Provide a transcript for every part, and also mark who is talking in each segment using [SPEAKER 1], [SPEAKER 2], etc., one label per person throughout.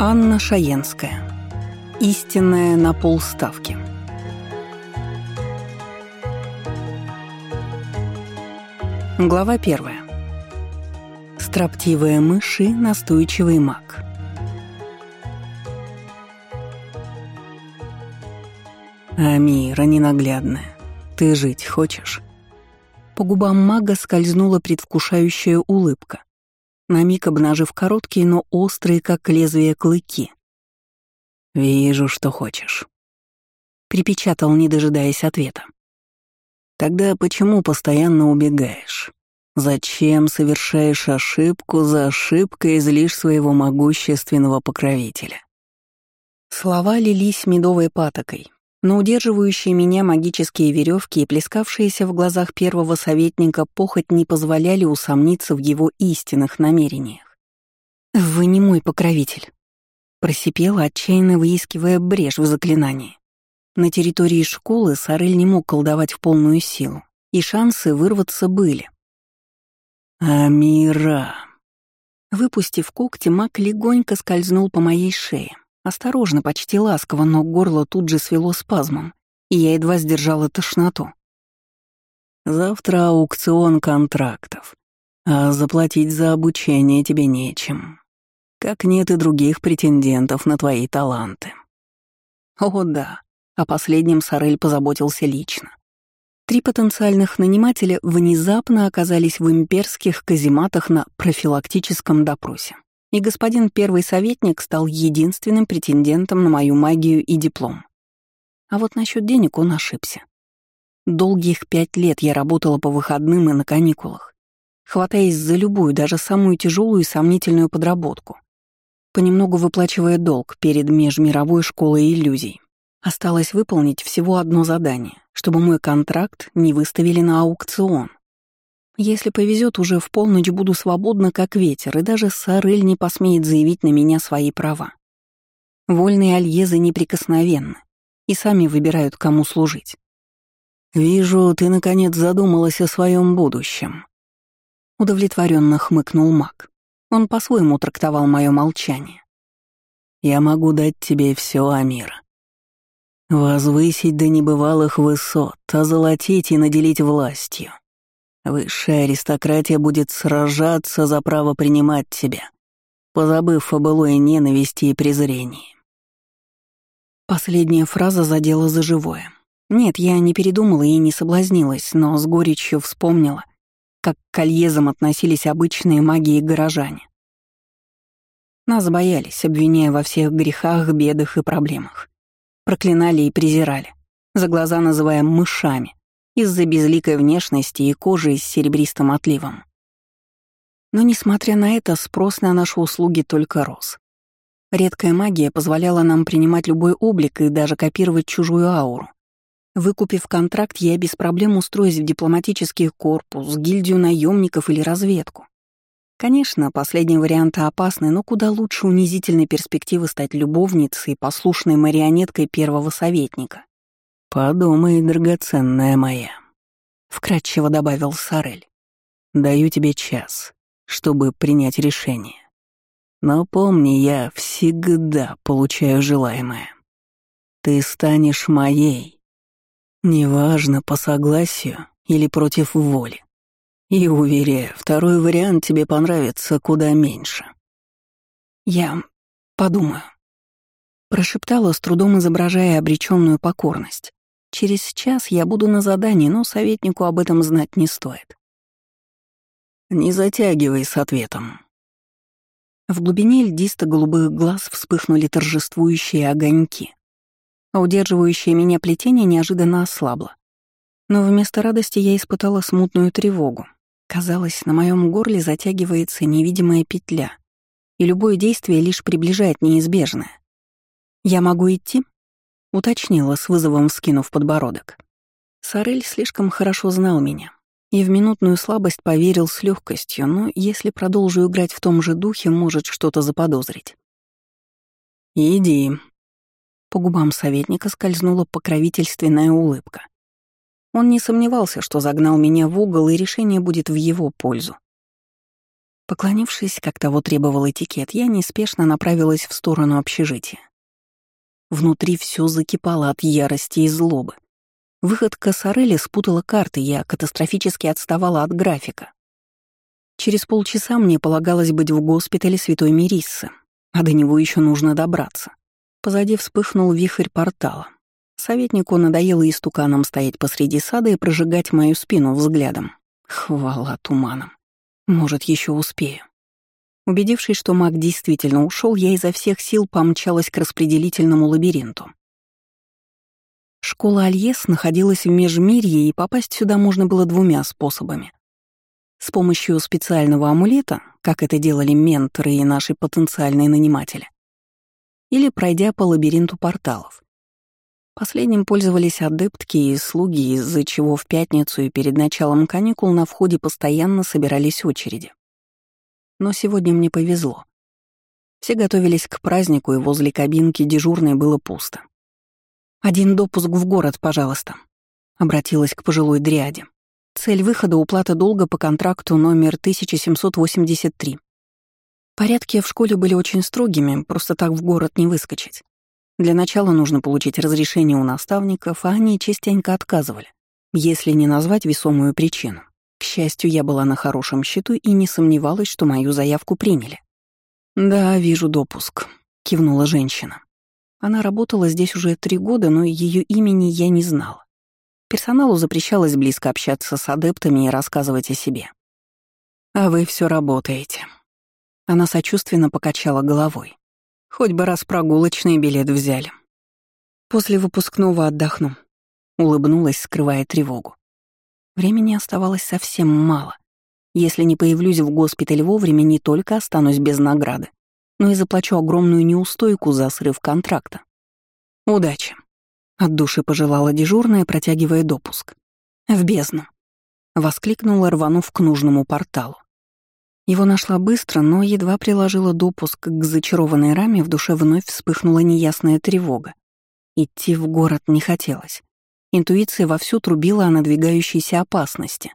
[SPEAKER 1] Анна Шаенская. Истинная на полставки. Глава первая. Строптивые мыши, настойчивый маг. Амира ненаглядная, ты жить хочешь? По губам мага скользнула предвкушающая улыбка, на миг обнажив короткие, но острые, как лезвие, клыки. «Вижу, что хочешь», — припечатал, не дожидаясь ответа. «Тогда почему постоянно убегаешь? Зачем совершаешь ошибку за ошибкой злишь своего могущественного покровителя?» Слова лились медовой патокой, но удерживающие меня магические веревки и плескавшиеся в глазах первого советника похоть не позволяли усомниться в его истинных намерениях. «Вы не мой покровитель», — просипела, отчаянно выискивая брешь в заклинании. На территории школы Сарель не мог колдовать в полную силу, и шансы вырваться были. «Амира!» Выпустив когти, маг легонько скользнул по моей шее, Осторожно, почти ласково, но горло тут же свело спазмом, и я едва сдержала тошноту. «Завтра аукцион контрактов, а заплатить за обучение тебе нечем. Как нет и других претендентов на твои таланты». О да, о последнем Сорель позаботился лично. Три потенциальных нанимателя внезапно оказались в имперских казематах на профилактическом допросе и господин первый советник стал единственным претендентом на мою магию и диплом. А вот насчет денег он ошибся. Долгих пять лет я работала по выходным и на каникулах, хватаясь за любую, даже самую тяжелую и сомнительную подработку, понемногу выплачивая долг перед межмировой школой иллюзий. Осталось выполнить всего одно задание, чтобы мой контракт не выставили на аукцион — если повезет, уже в полночь буду свободна, как ветер, и даже Сарель не посмеет заявить на меня свои права. Вольные альезы неприкосновенны и сами выбирают, кому служить. «Вижу, ты, наконец, задумалась о своем будущем», — удовлетворенно хмыкнул маг. Он по-своему трактовал мое молчание. «Я могу дать тебе все, Амир. Возвысить до небывалых высот, озолотить и наделить властью. Высшая аристократия будет сражаться за право принимать тебя, позабыв о былой ненависти и презрении. Последняя фраза задела за живое. Нет, я не передумала и не соблазнилась, но с горечью вспомнила, как к кольезам относились обычные маги и горожане. Нас боялись, обвиняя во всех грехах, бедах и проблемах. Проклинали и презирали, за глаза называя мышами, из-за безликой внешности и кожи с серебристым отливом. Но, несмотря на это, спрос на наши услуги только рос. Редкая магия позволяла нам принимать любой облик и даже копировать чужую ауру. Выкупив контракт, я без проблем устроюсь в дипломатический корпус, гильдию наемников или разведку. Конечно, последний вариант опасный, но куда лучше унизительной перспективы стать любовницей и послушной марионеткой первого советника. «Подумай, драгоценная моя», — вкратчиво добавил Сарель. «Даю тебе час, чтобы принять решение. Но помни, я всегда получаю желаемое. Ты станешь моей, неважно, по согласию или против воли. И, уверяю, второй вариант тебе понравится куда меньше». «Я подумаю», — прошептала, с трудом изображая обреченную покорность. Через час я буду на задании, но советнику об этом знать не стоит. Не затягивай с ответом. В глубине льдисто-голубых глаз вспыхнули торжествующие огоньки, а удерживающее меня плетение неожиданно ослабло. Но вместо радости я испытала смутную тревогу. Казалось, на моем горле затягивается невидимая петля, и любое действие лишь приближает неизбежное. «Я могу идти?» Уточнила с вызовом, скинув подбородок. Сорель слишком хорошо знал меня и в минутную слабость поверил с легкостью, но если продолжу играть в том же духе, может что-то заподозрить. «Иди». По губам советника скользнула покровительственная улыбка. Он не сомневался, что загнал меня в угол, и решение будет в его пользу. Поклонившись, как того требовал этикет, я неспешно направилась в сторону общежития. Внутри все закипало от ярости и злобы. Выход Кассарелли спутала карты, я катастрофически отставала от графика. Через полчаса мне полагалось быть в госпитале Святой Мириссы, а до него еще нужно добраться. Позади вспыхнул вихрь портала. Советнику надоело истуканом стоять посреди сада и прожигать мою спину взглядом. Хвала туманом. Может, еще успею. Убедившись, что маг действительно ушел, я изо всех сил помчалась к распределительному лабиринту. Школа Альес находилась в Межмирье, и попасть сюда можно было двумя способами. С помощью специального амулета, как это делали менторы и наши потенциальные наниматели, или пройдя по лабиринту порталов. Последним пользовались адептки и слуги, из-за чего в пятницу и перед началом каникул на входе постоянно собирались очереди. Но сегодня мне повезло. Все готовились к празднику, и возле кабинки дежурной было пусто. «Один допуск в город, пожалуйста», — обратилась к пожилой дриаде. «Цель выхода — уплата долга по контракту номер 1783. Порядки в школе были очень строгими, просто так в город не выскочить. Для начала нужно получить разрешение у наставников, а они частенько отказывали, если не назвать весомую причину. К счастью, я была на хорошем счету и не сомневалась, что мою заявку приняли. «Да, вижу допуск», — кивнула женщина. Она работала здесь уже три года, но ее имени я не знала. Персоналу запрещалось близко общаться с адептами и рассказывать о себе. «А вы все работаете». Она сочувственно покачала головой. Хоть бы раз прогулочный билет взяли. После выпускного отдохну. Улыбнулась, скрывая тревогу. Времени оставалось совсем мало. Если не появлюсь в госпитале вовремя, не только останусь без награды, но и заплачу огромную неустойку за срыв контракта. Удачи. От души пожелала дежурная, протягивая допуск. В бездну. Воскликнула, рванув к нужному порталу. Его нашла быстро, но едва приложила допуск к зачарованной раме, в душе вновь вспыхнула неясная тревога. Идти в город не хотелось. Интуиция вовсю трубила о надвигающейся опасности.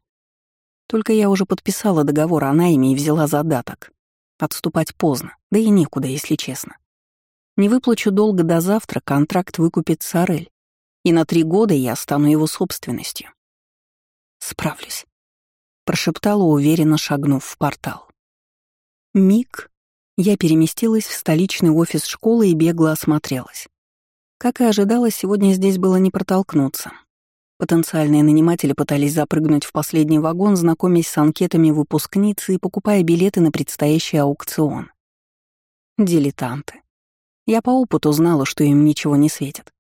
[SPEAKER 1] Только я уже подписала договор о найме и взяла задаток. Отступать поздно, да и некуда, если честно. Не выплачу долго до завтра, контракт выкупит Сорель, и на три года я стану его собственностью. Справлюсь прошептала уверенно, шагнув в портал. Миг. Я переместилась в столичный офис школы и бегло осмотрелась. Как и ожидалось, сегодня здесь было не протолкнуться. Потенциальные наниматели пытались запрыгнуть в последний вагон, знакомясь с анкетами выпускницы и покупая билеты на предстоящий аукцион. Дилетанты. Я по опыту знала, что им ничего не светит.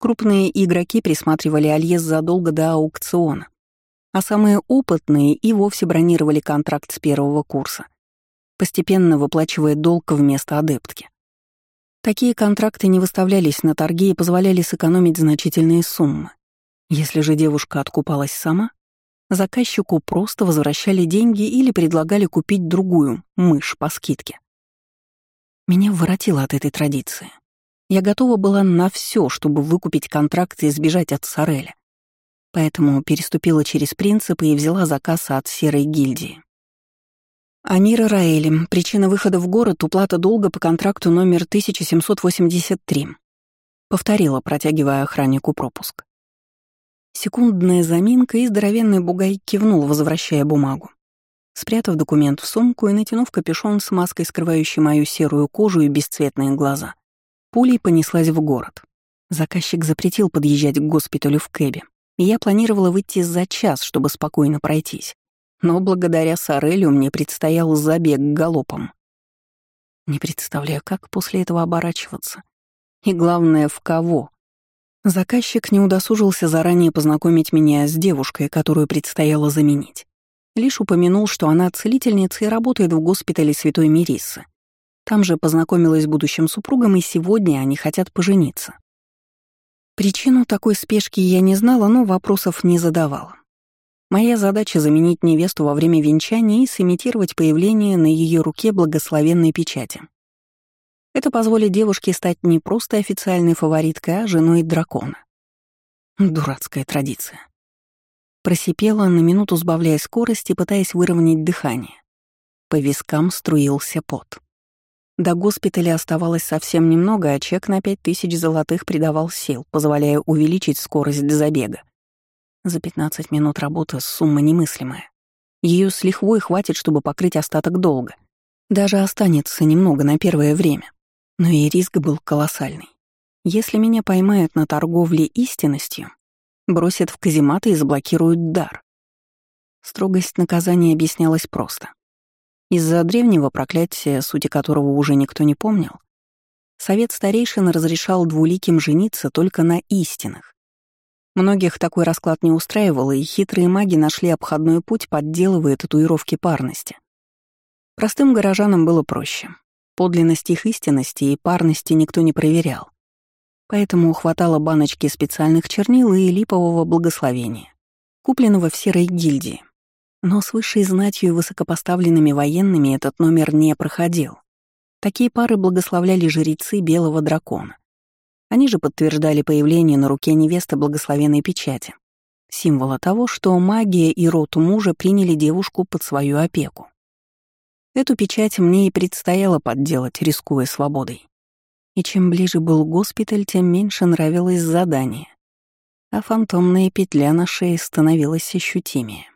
[SPEAKER 1] Крупные игроки присматривали Альес задолго до аукциона, а самые опытные и вовсе бронировали контракт с первого курса, постепенно выплачивая долг вместо адептки. Такие контракты не выставлялись на торги и позволяли сэкономить значительные суммы. Если же девушка откупалась сама, заказчику просто возвращали деньги или предлагали купить другую мышь по скидке. Меня воротило от этой традиции. Я готова была на все, чтобы выкупить контракт и сбежать от Сореля поэтому переступила через принципы и взяла заказ от серой гильдии. Амира Раэли. Причина выхода в город — уплата долга по контракту номер 1783. Повторила, протягивая охраннику пропуск. Секундная заминка, и здоровенный бугай кивнул, возвращая бумагу. Спрятав документ в сумку и натянув капюшон с маской, скрывающей мою серую кожу и бесцветные глаза, пулей понеслась в город. Заказчик запретил подъезжать к госпиталю в Кэбе, и я планировала выйти за час, чтобы спокойно пройтись. Но благодаря Сорелю мне предстоял забег галопом. Не представляю, как после этого оборачиваться. И главное, в кого. Заказчик не удосужился заранее познакомить меня с девушкой, которую предстояло заменить. Лишь упомянул, что она целительница и работает в госпитале Святой Мириссы. Там же познакомилась с будущим супругом, и сегодня они хотят пожениться. Причину такой спешки я не знала, но вопросов не задавала. Моя задача — заменить невесту во время венчания и сымитировать появление на ее руке благословенной печати. Это позволит девушке стать не просто официальной фавориткой, а женой дракона. Дурацкая традиция. Просипела, на минуту сбавляя скорость и пытаясь выровнять дыхание. По вискам струился пот. До госпиталя оставалось совсем немного, а чек на пять тысяч золотых придавал сил, позволяя увеличить скорость забега. За 15 минут работы сумма немыслимая. Ее с лихвой хватит, чтобы покрыть остаток долга. Даже останется немного на первое время. Но и риск был колоссальный. Если меня поймают на торговле истинностью, бросят в казематы и заблокируют дар. Строгость наказания объяснялась просто. Из-за древнего проклятия, сути которого уже никто не помнил, совет старейшин разрешал двуликим жениться только на истинах. Многих такой расклад не устраивал, и хитрые маги нашли обходной путь, подделывая татуировки парности. Простым горожанам было проще. Подлинность их истинности и парности никто не проверял. Поэтому хватало баночки специальных чернил и липового благословения, купленного в серой гильдии, но с высшей знатью и высокопоставленными военными этот номер не проходил. Такие пары благословляли жрецы Белого Дракона. Они же подтверждали появление на руке невесты благословенной печати, символа того, что магия и род мужа приняли девушку под свою опеку. Эту печать мне и предстояло подделать, рискуя свободой. И чем ближе был госпиталь, тем меньше нравилось задание, а фантомная петля на шее становилась ощутимее.